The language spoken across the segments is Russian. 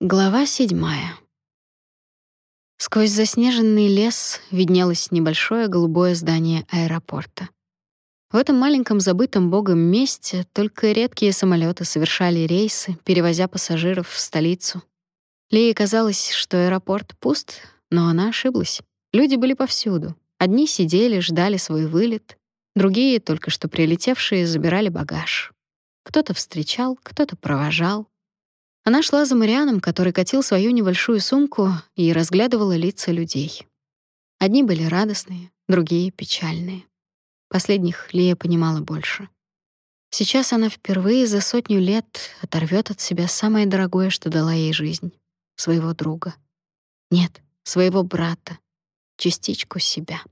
Глава седьмая. Сквозь заснеженный лес виднелось небольшое голубое здание аэропорта. В этом маленьком забытом богом месте только редкие самолеты совершали рейсы, перевозя пассажиров в столицу. Лее казалось, что аэропорт пуст, но она ошиблась. Люди были повсюду. Одни сидели, ждали свой вылет, другие, только что прилетевшие, забирали багаж. Кто-то встречал, кто-то провожал. Она шла за Марианом, который катил свою небольшую сумку и разглядывала лица людей. Одни были радостные, другие — печальные. Последних Лия понимала больше. Сейчас она впервые за сотню лет оторвет от себя самое дорогое, что дала ей жизнь — своего друга. Нет, своего брата, частичку себя.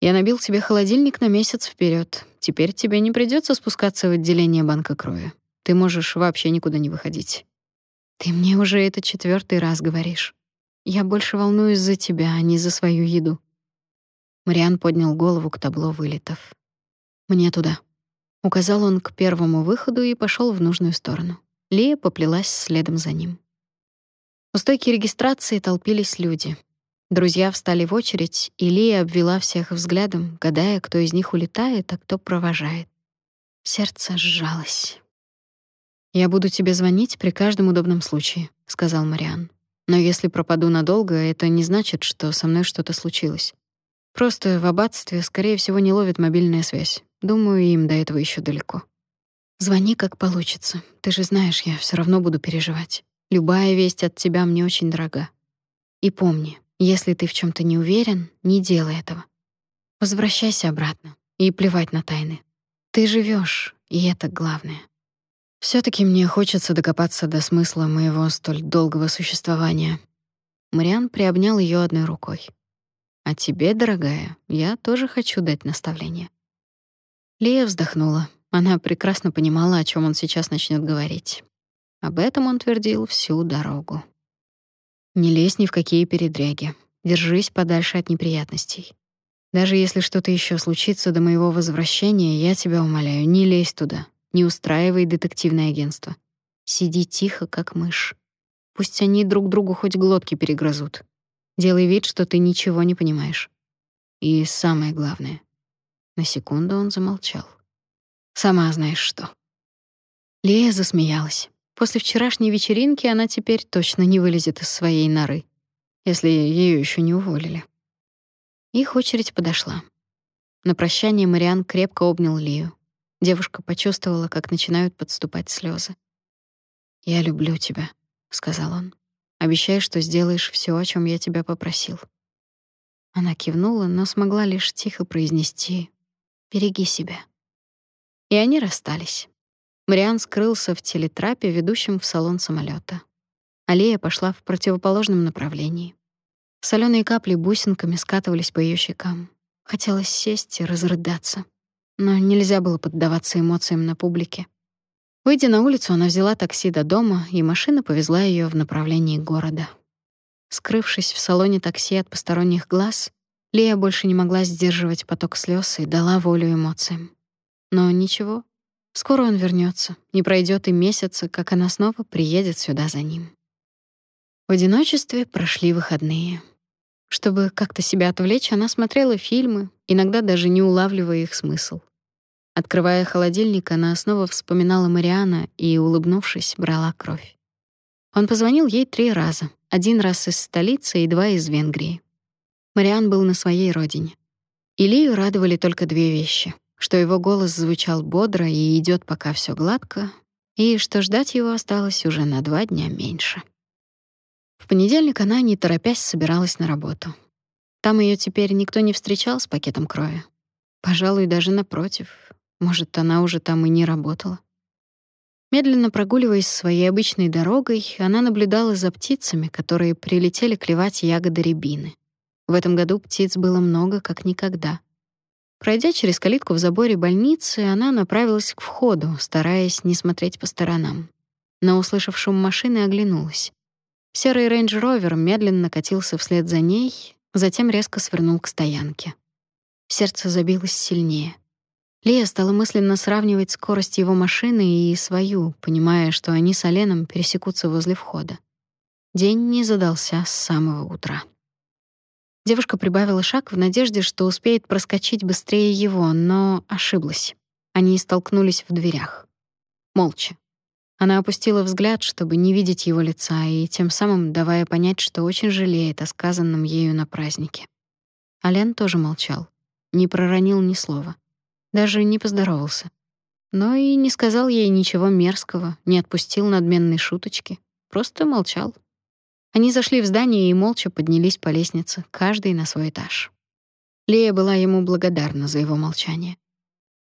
Я набил тебе холодильник на месяц вперед. Теперь тебе не придется спускаться в отделение банка крови. Ты можешь вообще никуда не выходить. Ты мне уже это четвертый раз говоришь. Я больше волнуюсь за тебя, а не за свою еду. Мариан поднял голову к табло вылетов. Мне туда. Указал он к первому выходу и пошел в нужную сторону. Лия поплелась следом за ним. У стойки регистрации толпились люди. Друзья встали в очередь, и Лия обвела всех взглядом, гадая, кто из них улетает, а кто провожает. Сердце сжалось. «Я буду тебе звонить при каждом удобном случае», — сказал Мариан. «Но если пропаду надолго, это не значит, что со мной что-то случилось. Просто в аббатстве, скорее всего, не ловит мобильная связь. Думаю, им до этого еще далеко. Звони, как получится. Ты же знаешь, я все равно буду переживать. Любая весть от тебя мне очень дорога. И помни, если ты в чем то не уверен, не делай этого. Возвращайся обратно и плевать на тайны. Ты живешь, и это главное все таки мне хочется докопаться до смысла моего столь долгого существования. Мариан приобнял ее одной рукой. А тебе, дорогая, я тоже хочу дать наставление. Лия вздохнула. Она прекрасно понимала, о чем он сейчас начнет говорить. Об этом он твердил всю дорогу. Не лезь ни в какие передряги. Держись подальше от неприятностей. Даже если что-то еще случится до моего возвращения, я тебя умоляю, не лезь туда. Не устраивай детективное агентство. Сиди тихо, как мышь. Пусть они друг другу хоть глотки перегрызут. Делай вид, что ты ничего не понимаешь. И самое главное. На секунду он замолчал. Сама знаешь что. Лея засмеялась. После вчерашней вечеринки она теперь точно не вылезет из своей норы, если ее еще не уволили. Их очередь подошла. На прощание Мариан крепко обнял Лию. Девушка почувствовала, как начинают подступать слезы. «Я люблю тебя», — сказал он. «Обещай, что сделаешь все, о чем я тебя попросил». Она кивнула, но смогла лишь тихо произнести «Береги себя». И они расстались. Мариан скрылся в телетрапе, ведущем в салон самолета. Алия пошла в противоположном направлении. Соленые капли бусинками скатывались по ее щекам. Хотелось сесть и разрыдаться но нельзя было поддаваться эмоциям на публике. Выйдя на улицу, она взяла такси до дома, и машина повезла ее в направлении города. Скрывшись в салоне такси от посторонних глаз, Лия больше не могла сдерживать поток слез и дала волю эмоциям. Но ничего, скоро он вернется. Не пройдет и месяца, как она снова приедет сюда за ним. В одиночестве прошли выходные. Чтобы как-то себя отвлечь, она смотрела фильмы, иногда даже не улавливая их смысл. Открывая холодильник, она снова вспоминала Мариана и, улыбнувшись, брала кровь. Он позвонил ей три раза. Один раз из столицы и два из Венгрии. Мариан был на своей родине. Илью радовали только две вещи: что его голос звучал бодро и идет пока все гладко, и что ждать его осталось уже на два дня меньше. В понедельник она, не торопясь, собиралась на работу. Там ее теперь никто не встречал с пакетом крови. Пожалуй, даже напротив, может, она уже там и не работала. Медленно прогуливаясь своей обычной дорогой, она наблюдала за птицами, которые прилетели клевать ягоды рябины. В этом году птиц было много, как никогда. Пройдя через калитку в заборе больницы, она направилась к входу, стараясь не смотреть по сторонам. Но, услышав шум машины, оглянулась. Серый рейндж-ровер медленно катился вслед за ней, затем резко свернул к стоянке. Сердце забилось сильнее. Лия стала мысленно сравнивать скорость его машины и свою, понимая, что они с Оленом пересекутся возле входа. День не задался с самого утра. Девушка прибавила шаг в надежде, что успеет проскочить быстрее его, но ошиблась. Они столкнулись в дверях. Молча. Она опустила взгляд, чтобы не видеть его лица, и тем самым давая понять, что очень жалеет о сказанном ею на празднике. Ален тоже молчал, не проронил ни слова, даже не поздоровался. Но и не сказал ей ничего мерзкого, не отпустил надменной шуточки, просто молчал. Они зашли в здание и молча поднялись по лестнице, каждый на свой этаж. Лея была ему благодарна за его молчание.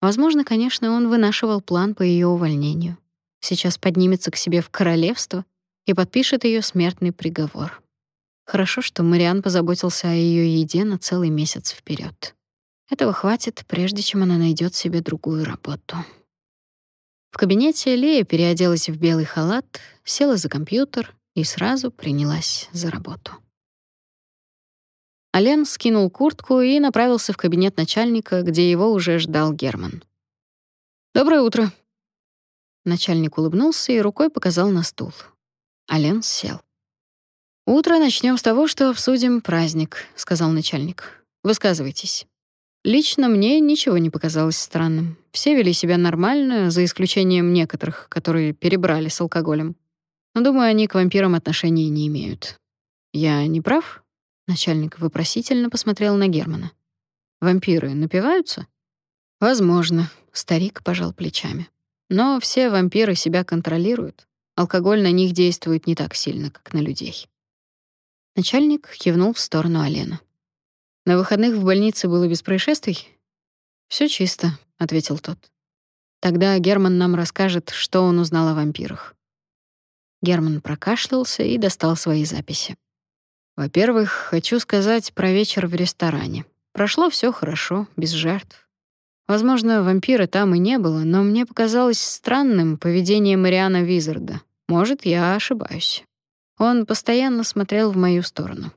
Возможно, конечно, он вынашивал план по ее увольнению. Сейчас поднимется к себе в королевство и подпишет ее смертный приговор. Хорошо, что Мариан позаботился о ее еде на целый месяц вперед. Этого хватит, прежде чем она найдет себе другую работу. В кабинете Лея переоделась в белый халат, села за компьютер и сразу принялась за работу. Ален скинул куртку и направился в кабинет начальника, где его уже ждал Герман. «Доброе утро». Начальник улыбнулся и рукой показал на стул. Ален сел. «Утро начнем с того, что обсудим праздник», — сказал начальник. «Высказывайтесь». Лично мне ничего не показалось странным. Все вели себя нормально, за исключением некоторых, которые перебрали с алкоголем. Но, думаю, они к вампирам отношения не имеют. Я не прав? Начальник вопросительно посмотрел на Германа. Вампиры напиваются? Возможно, старик пожал плечами. Но все вампиры себя контролируют. Алкоголь на них действует не так сильно, как на людей. Начальник кивнул в сторону Алена. На выходных в больнице было без происшествий? Все чисто, ответил тот. Тогда Герман нам расскажет, что он узнал о вампирах. Герман прокашлялся и достал свои записи. Во-первых, хочу сказать про вечер в ресторане. Прошло все хорошо, без жертв. Возможно, вампира там и не было, но мне показалось странным поведение Мариана Визарда. Может, я ошибаюсь. Он постоянно смотрел в мою сторону.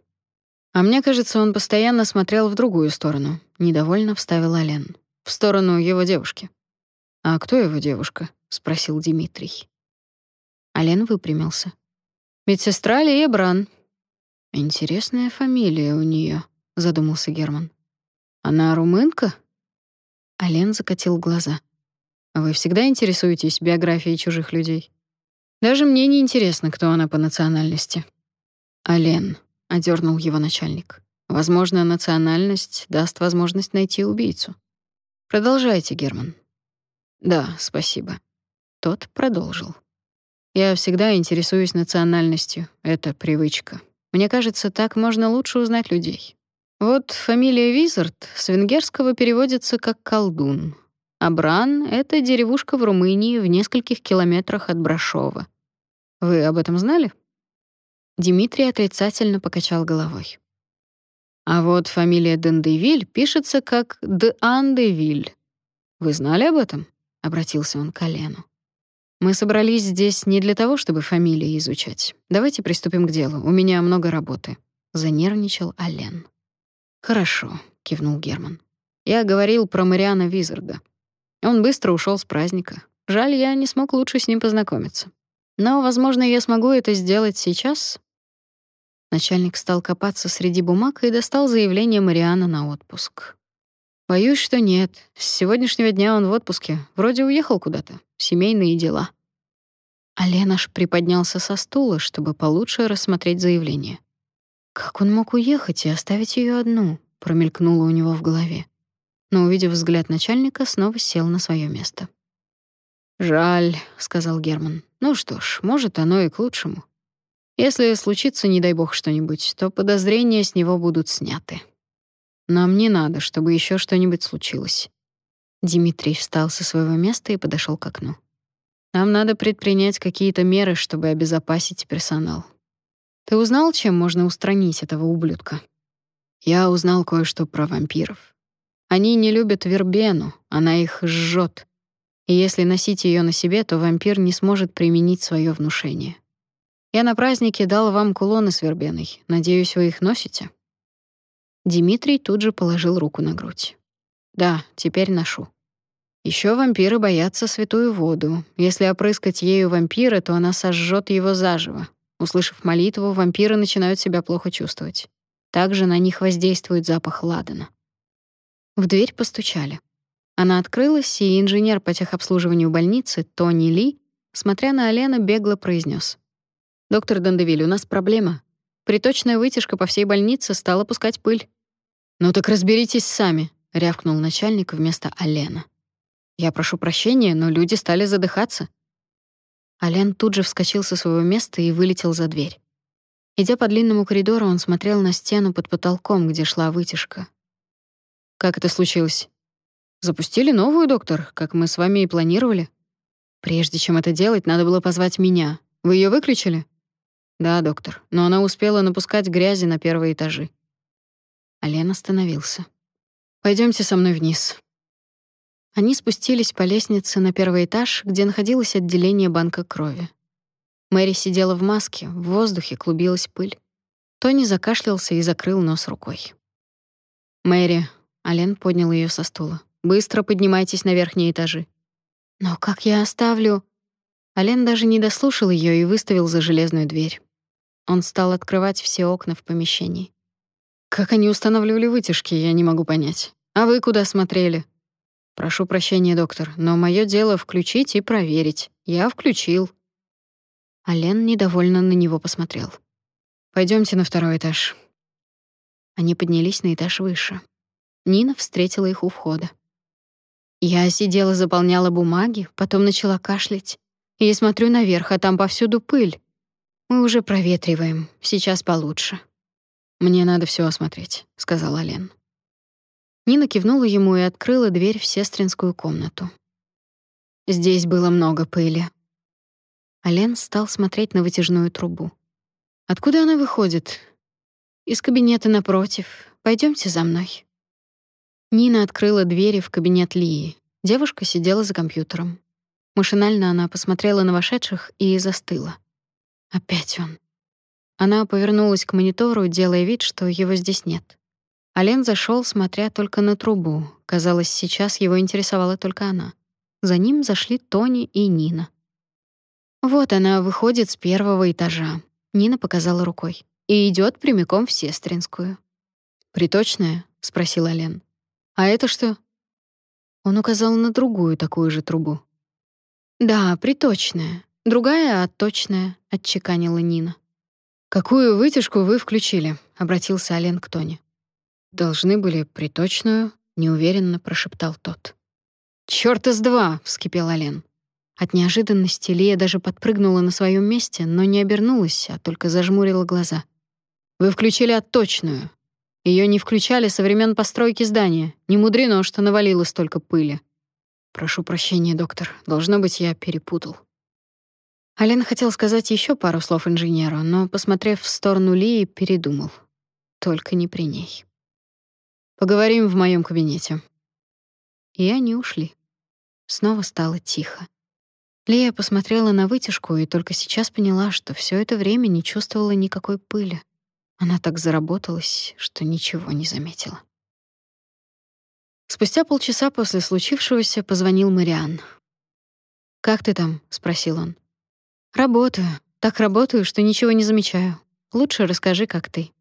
А мне кажется, он постоянно смотрел в другую сторону, недовольно вставил Ален. В сторону его девушки. А кто его девушка? спросил Дмитрий. Ален выпрямился. Медсестра Лия Бран. Интересная фамилия у нее, задумался Герман. Она румынка? Ален закатил глаза. Вы всегда интересуетесь биографией чужих людей? Даже мне не интересно, кто она по национальности. Ален, одернул его начальник. Возможно, национальность даст возможность найти убийцу. Продолжайте, Герман. Да, спасибо. Тот продолжил. Я всегда интересуюсь национальностью. Это привычка. Мне кажется, так можно лучше узнать людей. Вот фамилия Визард с венгерского переводится как колдун. А Бран — это деревушка в Румынии в нескольких километрах от Брашова. Вы об этом знали? Дмитрий отрицательно покачал головой. А вот фамилия Дендевиль пишется как Д'Андевиль. Вы знали об этом? обратился он к Колену. Мы собрались здесь не для того, чтобы фамилии изучать. Давайте приступим к делу. У меня много работы, занервничал Ален. Хорошо, кивнул Герман. Я говорил про Мариана Визарда. Он быстро ушел с праздника. Жаль, я не смог лучше с ним познакомиться. Но, возможно, я смогу это сделать сейчас, Начальник стал копаться среди бумаг и достал заявление Мариана на отпуск. Боюсь, что нет. С сегодняшнего дня он в отпуске. Вроде уехал куда-то. Семейные дела. Ален аж приподнялся со стула, чтобы получше рассмотреть заявление. Как он мог уехать и оставить ее одну? промелькнуло у него в голове. Но увидев взгляд начальника, снова сел на свое место. Жаль, сказал Герман. Ну что ж, может, оно и к лучшему. Если случится, не дай бог, что-нибудь, то подозрения с него будут сняты. Нам не надо, чтобы еще что-нибудь случилось. Дмитрий встал со своего места и подошел к окну. Нам надо предпринять какие-то меры, чтобы обезопасить персонал. Ты узнал, чем можно устранить этого ублюдка? Я узнал кое-что про вампиров. Они не любят вербену, она их жжет. И если носить ее на себе, то вампир не сможет применить свое внушение. Я на празднике дал вам кулоны с вербеной. Надеюсь, вы их носите. Дмитрий тут же положил руку на грудь. Да, теперь ношу. Еще вампиры боятся святую воду. Если опрыскать ею вампира, то она сожжет его заживо. Услышав молитву, вампиры начинают себя плохо чувствовать. Также на них воздействует запах ладана. В дверь постучали. Она открылась, и инженер по техобслуживанию больницы Тони Ли, смотря на Алена, бегло произнес: «Доктор Дандевиль, у нас проблема. Приточная вытяжка по всей больнице стала пускать пыль». «Ну так разберитесь сами», — рявкнул начальник вместо Алена. «Я прошу прощения, но люди стали задыхаться». Ален тут же вскочил со своего места и вылетел за дверь. Идя по длинному коридору, он смотрел на стену под потолком, где шла вытяжка. Как это случилось? Запустили новую, доктор, как мы с вами и планировали. Прежде чем это делать, надо было позвать меня. Вы ее выключили? Да, доктор, но она успела напускать грязи на первые этажи. Ален остановился. Пойдемте со мной вниз. Они спустились по лестнице на первый этаж, где находилось отделение банка крови. Мэри сидела в маске, в воздухе клубилась пыль. Тони закашлялся и закрыл нос рукой. «Мэри», — Ален поднял ее со стула, — «быстро поднимайтесь на верхние этажи». «Но как я оставлю...» Ален даже не дослушал ее и выставил за железную дверь. Он стал открывать все окна в помещении. «Как они устанавливали вытяжки, я не могу понять. А вы куда смотрели?» «Прошу прощения, доктор, но мое дело включить и проверить. Я включил», а Лен недовольно на него посмотрел. Пойдемте на второй этаж». Они поднялись на этаж выше. Нина встретила их у входа. Я сидела, заполняла бумаги, потом начала кашлять. И смотрю наверх, а там повсюду пыль. Мы уже проветриваем, сейчас получше. Мне надо все осмотреть, сказала Лен. Нина кивнула ему и открыла дверь в сестринскую комнату. Здесь было много пыли. Ален стал смотреть на вытяжную трубу. Откуда она выходит? Из кабинета напротив. Пойдемте за мной. Нина открыла двери в кабинет Лии. Девушка сидела за компьютером. Машинально она посмотрела на вошедших и застыла. Опять он. Она повернулась к монитору, делая вид, что его здесь нет. Ален зашел, смотря только на трубу. Казалось, сейчас его интересовала только она. За ним зашли Тони и Нина. Вот она выходит с первого этажа. Нина показала рукой. И идет прямиком в Сестринскую. Приточная? спросила Лен. А это что? Он указал на другую такую же трубу. Да, приточная. Другая отточная, отчеканила Нина. Какую вытяжку вы включили? обратился Ален к Тони. Должны были приточную, неуверенно прошептал тот. «Чёрт из два!» — вскипел Ален. От неожиданности Лия даже подпрыгнула на своем месте, но не обернулась, а только зажмурила глаза. «Вы включили отточную. Ее не включали со времен постройки здания. Не мудрено, что навалило столько пыли. Прошу прощения, доктор. Должно быть, я перепутал». Ален хотел сказать еще пару слов инженеру, но, посмотрев в сторону Лии, передумал. Только не при ней. «Поговорим в моем кабинете». И они ушли. Снова стало тихо. Лия посмотрела на вытяжку и только сейчас поняла, что все это время не чувствовала никакой пыли. Она так заработалась, что ничего не заметила. Спустя полчаса после случившегося позвонил Мариан. «Как ты там?» — спросил он. «Работаю. Так работаю, что ничего не замечаю. Лучше расскажи, как ты.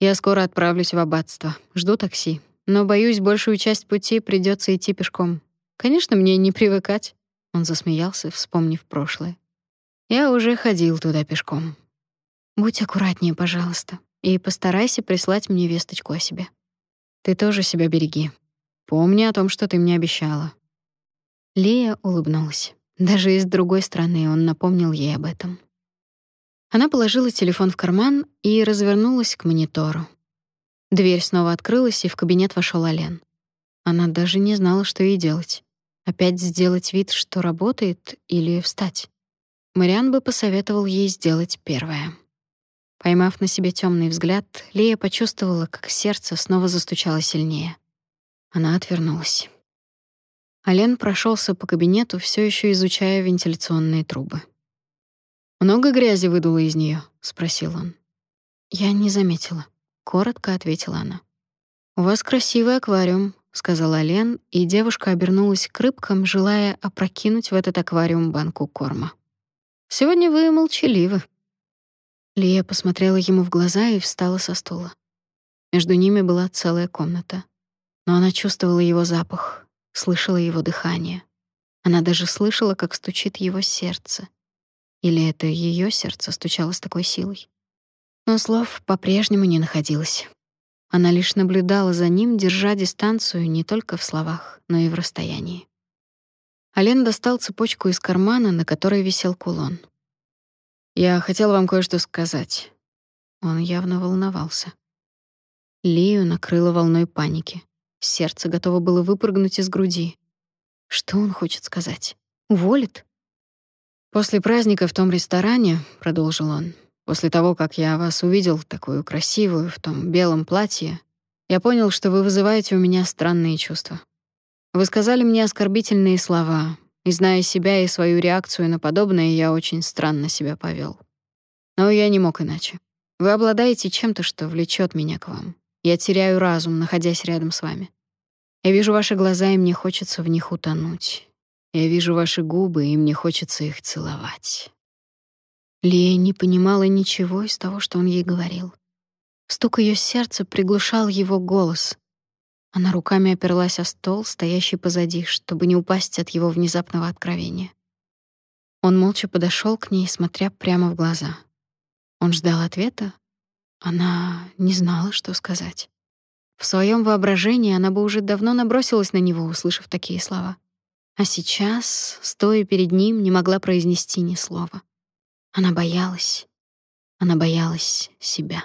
Я скоро отправлюсь в аббатство. Жду такси. Но, боюсь, большую часть пути придется идти пешком. Конечно, мне не привыкать. Он засмеялся, вспомнив прошлое. Я уже ходил туда пешком. Будь аккуратнее, пожалуйста, и постарайся прислать мне весточку о себе. Ты тоже себя береги. Помни о том, что ты мне обещала. Лия улыбнулась. Даже из другой стороны он напомнил ей об этом. Она положила телефон в карман и развернулась к монитору. Дверь снова открылась, и в кабинет вошел Ален. Она даже не знала, что ей делать. Опять сделать вид, что работает, или встать? Мариан бы посоветовал ей сделать первое. Поймав на себе темный взгляд, Лия почувствовала, как сердце снова застучало сильнее. Она отвернулась. Ален прошелся по кабинету, все еще изучая вентиляционные трубы. «Много грязи выдуло из нее? спросил он. «Я не заметила», — коротко ответила она. «У вас красивый аквариум», сказала Лен, и девушка обернулась к рыбкам, желая опрокинуть в этот аквариум банку корма. Сегодня вы молчаливы. Лия посмотрела ему в глаза и встала со стула. Между ними была целая комната. Но она чувствовала его запах, слышала его дыхание. Она даже слышала, как стучит его сердце. Или это ее сердце стучало с такой силой? Но слов по-прежнему не находилось. Она лишь наблюдала за ним, держа дистанцию не только в словах, но и в расстоянии. Ален достал цепочку из кармана, на которой висел кулон. «Я хотел вам кое-что сказать». Он явно волновался. Лию накрыло волной паники. Сердце готово было выпрыгнуть из груди. Что он хочет сказать? Уволит? После праздника в том ресторане, продолжил он. После того, как я вас увидел такую красивую в том белом платье, я понял, что вы вызываете у меня странные чувства. Вы сказали мне оскорбительные слова, и зная себя и свою реакцию на подобное, я очень странно себя повел. Но я не мог иначе. Вы обладаете чем-то, что влечет меня к вам. Я теряю разум, находясь рядом с вами. Я вижу ваши глаза, и мне хочется в них утонуть. Я вижу ваши губы, и мне хочется их целовать. Лия не понимала ничего из того, что он ей говорил. Стук ее сердца приглушал его голос. Она руками оперлась о стол, стоящий позади, чтобы не упасть от его внезапного откровения. Он молча подошел к ней, смотря прямо в глаза. Он ждал ответа. Она не знала, что сказать. В своем воображении она бы уже давно набросилась на него, услышав такие слова. А сейчас, стоя перед ним, не могла произнести ни слова. Она боялась. Она боялась себя.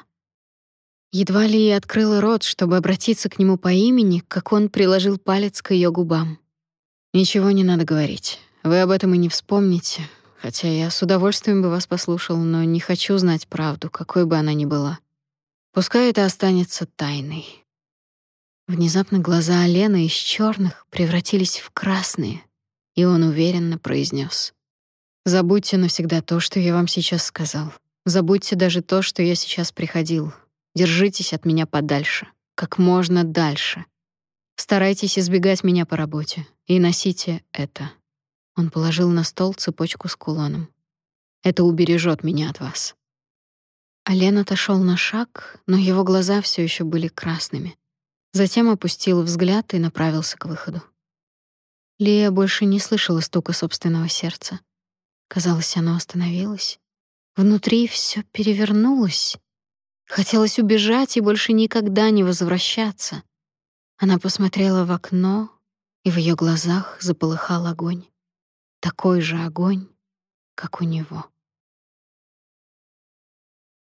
Едва ли и открыла рот, чтобы обратиться к нему по имени, как он приложил палец к ее губам. «Ничего не надо говорить. Вы об этом и не вспомните. Хотя я с удовольствием бы вас послушал, но не хочу знать правду, какой бы она ни была. Пускай это останется тайной. Внезапно глаза Алены из черных превратились в красные, и он уверенно произнес: "Забудьте навсегда то, что я вам сейчас сказал. Забудьте даже то, что я сейчас приходил. Держитесь от меня подальше, как можно дальше. Старайтесь избегать меня по работе и носите это". Он положил на стол цепочку с кулоном. "Это убережет меня от вас". Ален отошел на шаг, но его глаза все еще были красными. Затем опустил взгляд и направился к выходу. Лия больше не слышала стука собственного сердца. Казалось, оно остановилось. Внутри все перевернулось. Хотелось убежать и больше никогда не возвращаться. Она посмотрела в окно, и в ее глазах заполыхал огонь. Такой же огонь, как у него.